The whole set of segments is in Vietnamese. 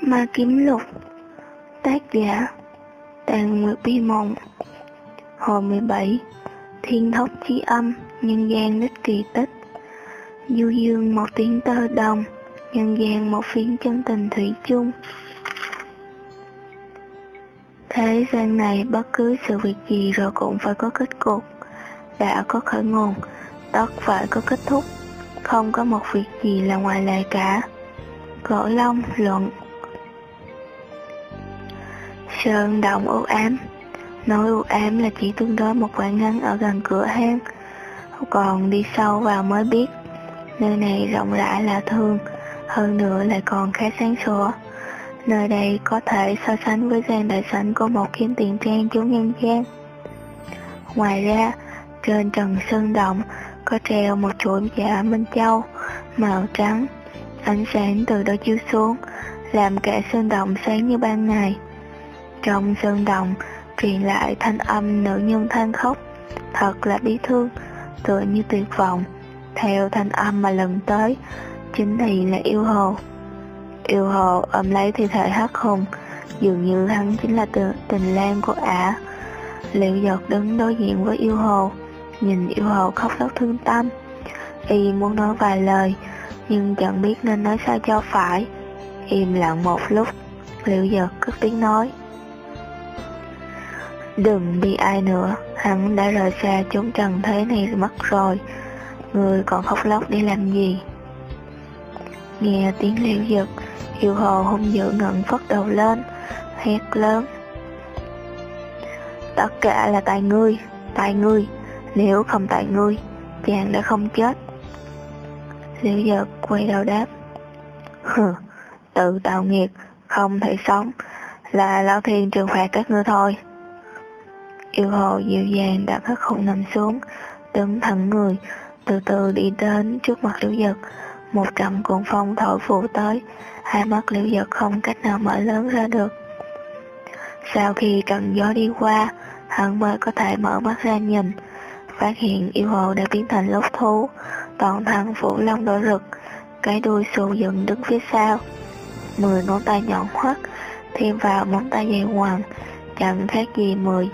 Ma Kiếm Lục, Tác giả Tàn Nguyệt Bi Mộng, Hồi 17 Thiên Thốc Chi Âm, Nhân gian đích kỳ tích, Du dương một tiếng tơ đồng, Nhân gian một phiến chân tình thủy chung. Thế gian này bất cứ sự việc gì rồi cũng phải có kết cục. Đã có khởi nguồn, Tất phải có kết thúc. Không có một việc gì là ngoài lệ cả. Cổ Long luận Sơn động u ám. Nói u ám là chỉ tương đối một khoảng ngắn ở gần cửa hang. Còn đi sâu vào mới biết Nơi này rộng rãi lạ thường Hơn nữa lại còn khá sáng sủa. Nơi đây có thể so sánh với gian đại sảnh của một kiếm tiền trang chú nhân gian. Ngoài ra, trên trần sơn động có treo một chuỗi giả minh châu màu trắng ánh sáng từ đó chiếu xuống làm cả sơn động sáng như ban ngày trong sơn đồng truyền lại thanh âm nữ nhân than khóc, thật là bi thương, tựa như tuyệt vọng. Theo thanh âm mà lần tới, chính thì là yêu hồ. Yêu hồ ôm lấy thi thể hắc hùng, dường như hắn chính là tự, tình lang của ả. Liệu giật đứng đối diện với yêu hồ, nhìn yêu hồ khóc lóc thương tâm. Y muốn nói vài lời, nhưng chẳng biết nên nói sao cho phải. Im lặng một lúc, liệu giật cất tiếng nói. Đừng đi ai nữa, hắn đã rời xa chốn trần thế này mất rồi. Người còn khóc lóc để làm gì? Nghe tiếng liêu giật, hiệu hồ hung dữ ngẩng phất đầu lên, hét lớn. Tất cả là tại ngươi, tại ngươi, nếu không tại ngươi, chàng đã không chết. Liễu giật quay đầu đáp. Hừ, tự tạo nghiệp, không thể sống, là lão thiên trừng phạt các ngươi thôi. Yêu hồ dịu dàng đặt hết khủng nằm xuống, đứng thẳng người, từ từ đi đến trước mặt liễu giật. Một trận cuồng phong thổi phụ tới, hai mắt liễu giật không cách nào mở lớn ra được. Sau khi trận gió đi qua, hắn mới có thể mở mắt ra nhìn, phát hiện yêu hồ đã biến thành lốc thú, toàn thân phủ lông đỏ rực, cái đuôi xù dựng đứng phía sau. Mười ngón tay nhọn hoắt, thêm vào móng tay dày hoàng chẳng khác gì mười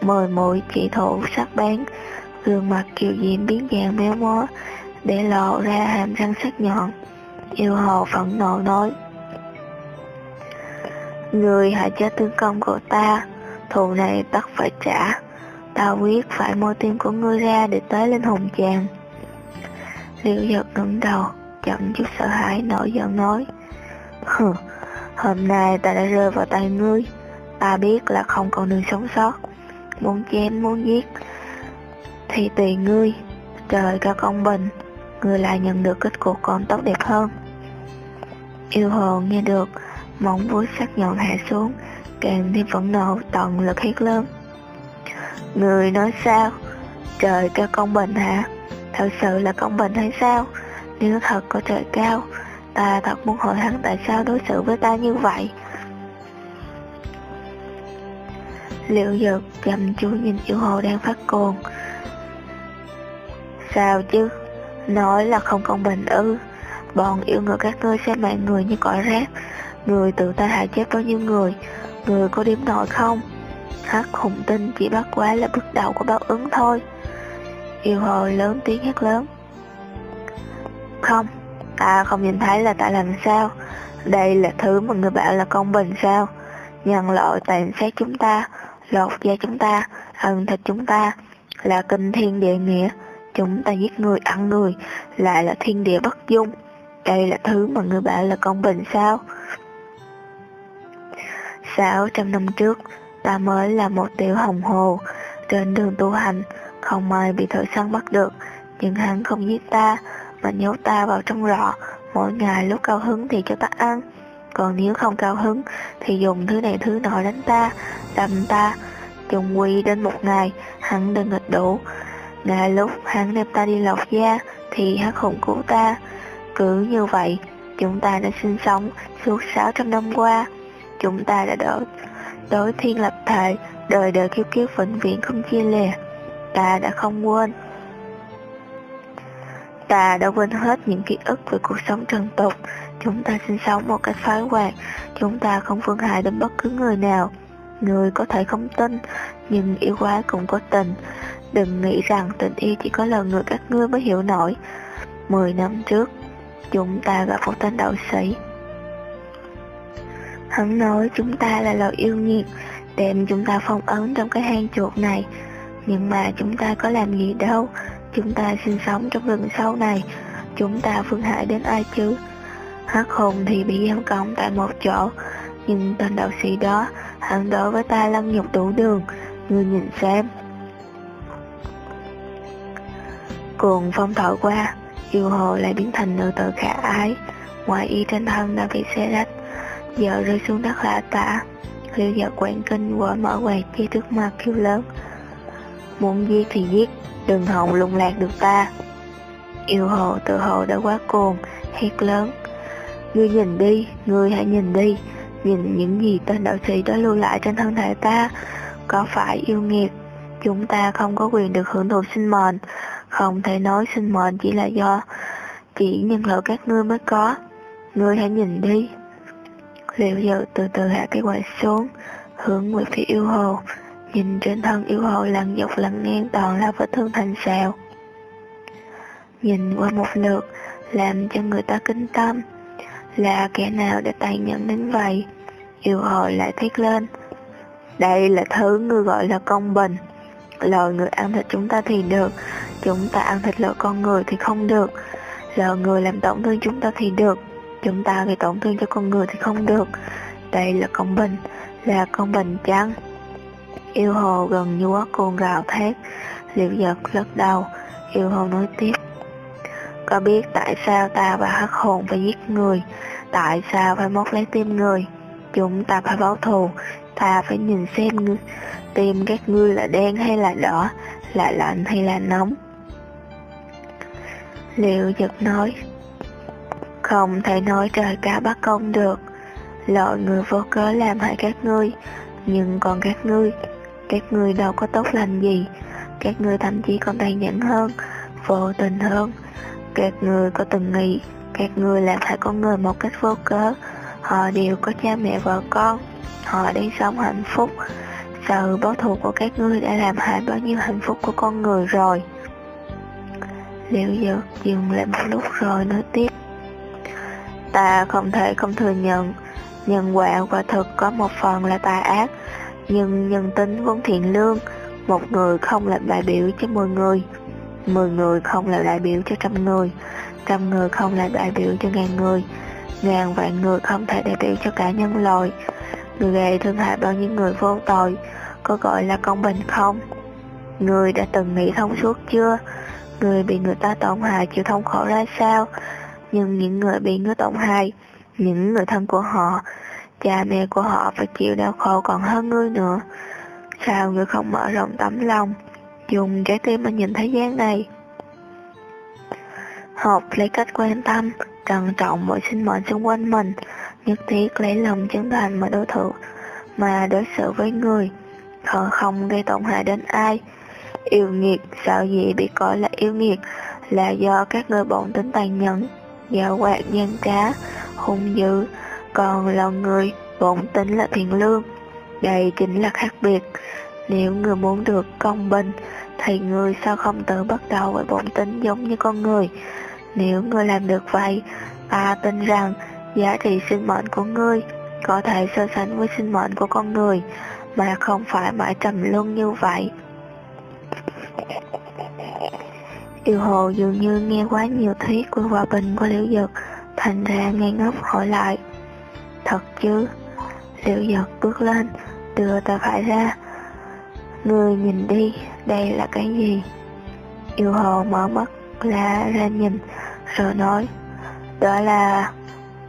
mời mũi chỉ thủ sắc bén, gương mặt kiều diễm biến dạng méo mó, để lộ ra hàm răng sắc nhọn. Yêu hồ phẫn nộ nói, Người hại chết tướng công của ta, thù này tất phải trả. Ta quyết phải mua tim của ngươi ra để tới lên hùng chàng. Liễu giật ngẩng đầu, chẳng chút sợ hãi nổi giận nói. Hừ, hôm nay ta đã rơi vào tay ngươi, ta biết là không còn đường sống sót muốn chém muốn giết thì tùy ngươi, trời cao công bình, ngươi lại nhận được kết cục còn tốt đẹp hơn. Yêu hồ nghe được, móng vuốt sắc nhọn hạ xuống, càng thêm phẫn nộ tận lực hét lớn. Người nói sao? Trời cao công bình hả? Thật sự là công bình hay sao? Nếu thật có trời cao, ta thật muốn hỏi hắn tại sao đối xử với ta như vậy. Liệu dược chăm chú nhìn yêu hồ đang phát cồn Sao chứ? Nói là không công bình ư. Bọn yêu ngựa các ngươi xem mạng người như cõi rác. Người tự ta hại chết bao nhiêu người. Người có điểm nổi không? Hắc hùng tinh chỉ bắt quá là bước đầu của báo ứng thôi. Yêu hồ lớn tiếng hét lớn. Không, Ta không nhìn thấy là ta làm sao? Đây là thứ mà người bảo là công bình sao? Nhân loại tàn sát chúng ta lột da chúng ta, ăn thịt chúng ta, là kinh thiên địa nghĩa, chúng ta giết người ăn người, lại là thiên địa bất dung. Đây là thứ mà người bảo là công bình sao? Sáu trăm năm trước, ta mới là một tiểu hồng hồ, trên đường tu hành, không may bị thợ săn bắt được, nhưng hắn không giết ta, mà nhốt ta vào trong rọ, mỗi ngày lúc cao hứng thì cho ta ăn còn nếu không cao hứng thì dùng thứ này thứ nọ đánh ta, đâm ta. Chung quy đến một ngày, hắn đừng nghịch đủ. Ngay lúc hắn đem ta đi lọc da thì hắn khủng cứu ta. Cứ như vậy, chúng ta đã sinh sống suốt 600 năm qua. Chúng ta đã đỡ đối thiên lập thể, đời đời kiếp kiếp vĩnh viễn không chia lìa. Ta đã không quên. Ta đã quên hết những ký ức về cuộc sống trần tục. Chúng ta sinh sống một cách phái hoạt. Chúng ta không phương hại đến bất cứ người nào. Người có thể không tin, nhưng yêu quá cũng có tình. Đừng nghĩ rằng tình yêu chỉ có lần người các ngươi mới hiểu nổi. Mười năm trước, chúng ta gặp một tên đạo sĩ. Hắn nói chúng ta là loài yêu nghiệt, đem chúng ta phong ấn trong cái hang chuột này. Nhưng mà chúng ta có làm gì đâu, chúng ta sinh sống trong rừng sâu này, chúng ta phương hại đến ai chứ? Hắc hồn thì bị giam còng tại một chỗ, nhưng tên đạo sĩ đó, hắn đối với ta lăng nhục đủ đường, ngươi nhìn xem. Cuồng phong thổi qua, yêu hồ lại biến thành nữ tử khả ái, ngoài y trên thân đã bị xé rách, giờ rơi xuống đất lạ tả. Liêu giật quảng kinh quở mở quạt phía trước mặt kêu lớn. Muốn giết thì giết, đừng hòng lung lạc được ta. Yêu hồ tự hồ đã quá cồn, hét lớn. Ngươi nhìn đi, ngươi hãy nhìn đi, nhìn những gì tên đạo sĩ đó lưu lại trên thân thể ta, có phải yêu nghiệt, chúng ta không có quyền được hưởng thụ sinh mệnh, không thể nói sinh mệnh chỉ là do chỉ nhân loại các ngươi mới có. Ngươi hãy nhìn đi. Liệu giờ từ từ hạ cái quạt xuống, hướng về phía yêu hồ, nhìn trên thân yêu hồ lăn dọc lăn ngang toàn là vết thương thành sẹo. Nhìn qua một lượt, làm cho người ta kinh tâm. Là kẻ nào đã tàn nhẫn đến vậy? Yêu hồ lại thét lên. Đây là thứ người gọi là công bình. Lời người ăn thịt chúng ta thì được, chúng ta ăn thịt lợn con người thì không được. Lời người làm tổn thương chúng ta thì được, chúng ta gây tổn thương cho con người thì không được. Đây là công bình, là công bình chăng? Yêu hồ gần như quá cuồng gào thét, liệu giật lắc đầu, yêu hồ nói tiếp. Có biết tại sao ta và hắc hồn phải giết người, tại sao phải móc lấy tim người? Chúng ta phải báo thù, ta phải nhìn xem ngươi, tim các ngươi là đen hay là đỏ, là lạnh hay là nóng. Liệu giật nói, không thể nói trời cao bắt công được, loại người vô cớ làm hại các ngươi, nhưng còn các ngươi, các ngươi đâu có tốt lành gì, các ngươi thậm chí còn tàn nhẫn hơn, vô tình hơn. Các ngươi có từng nghĩ, các ngươi làm hại con người một cách vô cớ, họ đều có cha mẹ vợ con, họ đang sống hạnh phúc. Sự báo thù của các ngươi đã làm hại bao nhiêu hạnh phúc của con người rồi. Liệu dược dừng lại một lúc rồi nói tiếp. Ta không thể không thừa nhận, nhân quả quả thực có một phần là tà ác, nhưng nhân tính vốn thiện lương, một người không làm đại biểu cho mười người, mười người không làm đại biểu cho trăm người, trăm người không làm đại biểu cho ngàn người, ngàn vạn người không thể đại biểu cho cả nhân loại. Người gây thương hại bao nhiêu người vô tội, có gọi là công bình không? Người đã từng nghĩ thông suốt chưa? Người bị người ta tổn hại chịu thống khổ ra sao? Nhưng những người bị người tổn hại, những người thân của họ, cha mẹ của họ phải chịu đau khổ còn hơn ngươi nữa. Sao ngươi không mở rộng tấm lòng, dùng trái tim mà nhìn thế gian này? Học lấy cách quan tâm, trân trọng mọi sinh mệnh xung quanh mình, nhất thiết lấy lòng chân thành mà đối thủ, mà đối xử với người, họ không gây tổn hại đến ai. Yêu nghiệt, sợ gì bị coi là yêu nghiệt, là do các người bọn tính tàn nhẫn, dạo quạt gian trá, hung dữ, còn lòng người bổn tính là thiện lương. Đây chính là khác biệt. Nếu người muốn được công bình, thì người sao không tự bắt đầu với bổn tính giống như con người. Nếu người làm được vậy, ta tin rằng giá trị sinh mệnh của ngươi có thể so sánh với sinh mệnh của con người, mà không phải mãi trầm luân như vậy. Yêu hồ dường như nghe quá nhiều thuyết của hòa bình của liễu dực, thành ra ngay ngốc hỏi lại. Thật chứ? Liễu giật bước lên, đưa tờ phải ra. Người nhìn đi, đây là cái gì? Yêu hồ mở mắt la ra nhìn, rồi nói, đó là,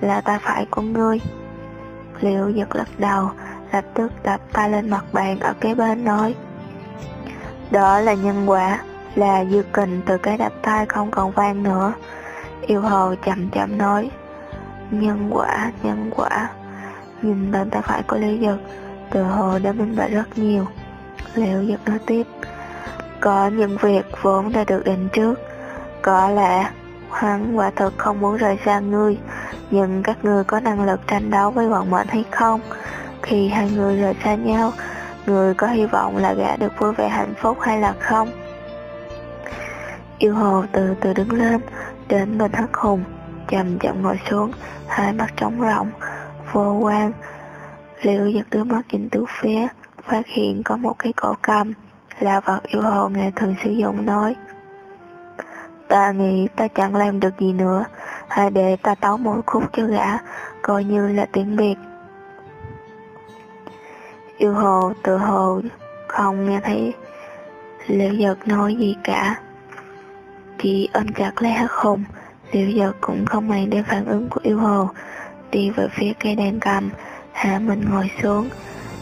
là tay phải của ngươi. Liễu giật lắc đầu, lập tức đập tay lên mặt bàn ở kế bên nói, đó là nhân quả, là dư kình từ cái đập tay không còn vang nữa. Yêu hồ chậm chậm nói, nhân quả, nhân quả. Nhìn bàn tay phải của Liễu Giật, từ hồ đã minh bạch rất nhiều. Liễu Giật nói tiếp, có những việc vốn đã được định trước, có lẽ hắn quả thật không muốn rời xa ngươi, nhưng các ngươi có năng lực tranh đấu với bọn mệnh hay không? Khi hai người rời xa nhau, người có hy vọng là gã được vui vẻ hạnh phúc hay là không? Yêu hồ từ từ đứng lên, đến bên hắc hùng, chậm chậm ngồi xuống, hai mắt trống rộng, vô quan. liệu giật đưa mắt nhìn tứ phía, phát hiện có một cái cổ cầm, là vật yêu hồ ngày thường sử dụng nói. Ta nghĩ ta chẳng làm được gì nữa, hãy để ta tấu một khúc cho gã, coi như là tiếng biệt. Yêu hồ tự hồ không nghe thấy liệu giật nói gì cả. Chỉ ôm chặt lấy hát hùng, liễu giật cũng không màng đến phản ứng của yêu hồ, đi về phía cây đàn cầm, hạ mình ngồi xuống,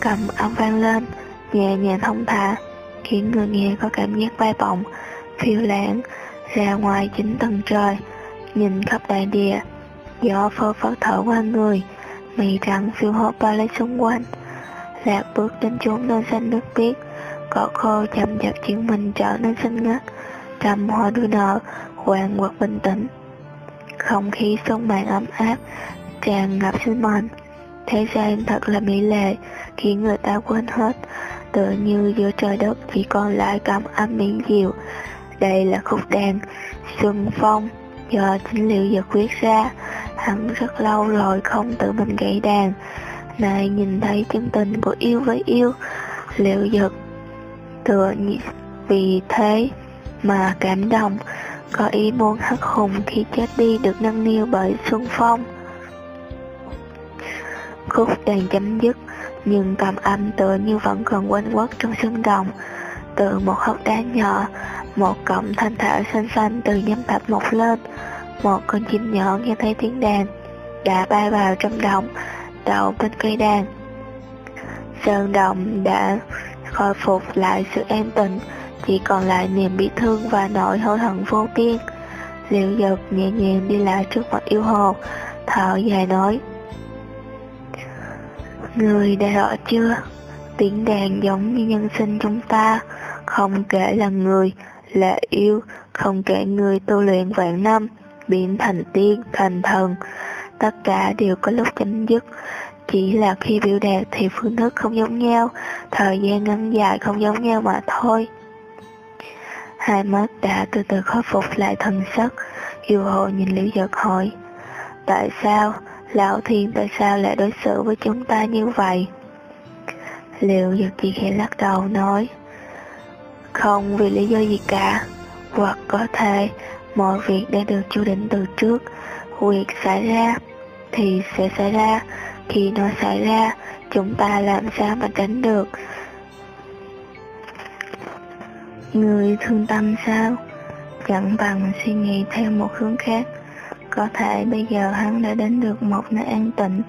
cầm âm vang lên, nhẹ nhàng thông thả, khiến người nghe có cảm giác bay bổng, phiêu lãng, ra ngoài chính tầng trời, nhìn khắp đại địa, gió phơ phất thở qua người, mây trắng phiêu hốt bao lấy xung quanh. Lạc bước đến chốn nơi xanh nước biếc, cỏ khô chậm chạp chuyển mình trở nên xanh ngắt, trầm hoa đua nở, hoàng quật bình tĩnh. Không khí sông màn ấm áp, tràn ngập sinh mệnh. Thế gian thật là mỹ lệ, khiến người ta quên hết, tựa như giữa trời đất chỉ còn lại cảm âm miễn diệu. Đây là khúc đàn Xuân Phong do chính liệu giật viết ra, hắn rất lâu rồi không tự mình gãy đàn. Này nhìn thấy chân tình của yêu với yêu, liệu giật tựa vì thế mà cảm động, có ý muốn hắc hùng khi chết đi được nâng niu bởi Xuân Phong. Khúc đàn chấm dứt, nhưng cảm âm tựa như vẫn còn quanh quất trong sương đồng. Từ một hốc đá nhỏ, một cọng thanh thảo xanh xanh từ nhâm bạch mọc lên. Một con chim nhỏ nghe thấy tiếng đàn, đã bay vào trong đồng, đậu bên cây đàn. Sơn đồng đã khôi phục lại sự an tịnh, chỉ còn lại niềm bị thương và nỗi hối hận vô biên. Liệu giật nhẹ nhàng đi lại trước mặt yêu hồ, thở dài nói. Người đã rõ chưa? Tiếng đàn giống như nhân sinh chúng ta, không kể là người, là yêu, không kể người tu luyện vạn năm, biến thành tiên, thành thần. Tất cả đều có lúc chấm dứt, chỉ là khi biểu đạt thì phương thức không giống nhau, thời gian ngắn dài không giống nhau mà thôi. Hai mắt đã từ từ khôi phục lại thần sắc, yêu hồ nhìn liễu giật hỏi, tại sao? Lão Thiên tại sao lại đối xử với chúng ta như vậy? Liễu Giật chỉ khẽ lắc đầu nói Không vì lý do gì cả Hoặc có thể mọi việc đã được chú định từ trước Việc xảy ra thì sẽ xảy ra Khi nó xảy ra chúng ta làm sao mà tránh được Người thương tâm sao? Chẳng bằng suy nghĩ theo một hướng khác có thể bây giờ hắn đã đến được một nơi an tịnh,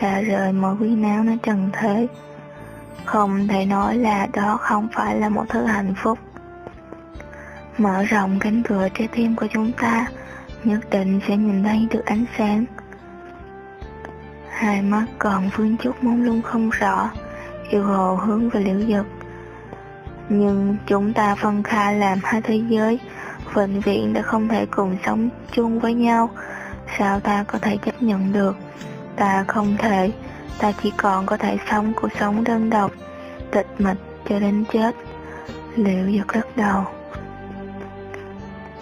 xa rời mọi quý náo nó trần thế. Không thể nói là đó không phải là một thứ hạnh phúc. Mở rộng cánh cửa trái tim của chúng ta, nhất định sẽ nhìn thấy được ánh sáng. Hai mắt còn vương chút mông lung không rõ, yêu hồ hướng về liễu dực. Nhưng chúng ta phân khai làm hai thế giới, bệnh viện đã không thể cùng sống chung với nhau. Sao ta có thể chấp nhận được? Ta không thể. Ta chỉ còn có thể sống cuộc sống đơn độc tịch mịch cho đến chết. Liệu giật lắc đầu.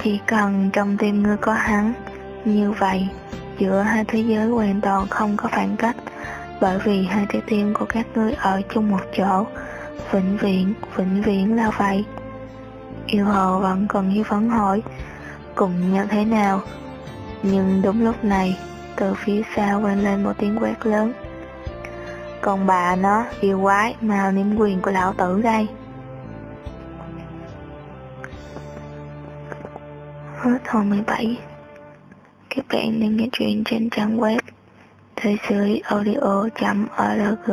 Chỉ cần trong tim ngươi có hắn như vậy giữa hai thế giới hoàn toàn không có phản cách bởi vì hai trái tim của các ngươi ở chung một chỗ vĩnh viễn vĩnh viễn là vậy. Yêu hồ vẫn còn như phấn hỏi, Cùng nhau thế nào? Nhưng đúng lúc này, Từ phía sau vang lên một tiếng quát lớn. Còn bà nó, yêu quái, Mau niêm quyền của lão tử đây. Hết hồi 17 Các bạn đang nghe chuyện trên trang web thế giới audio.org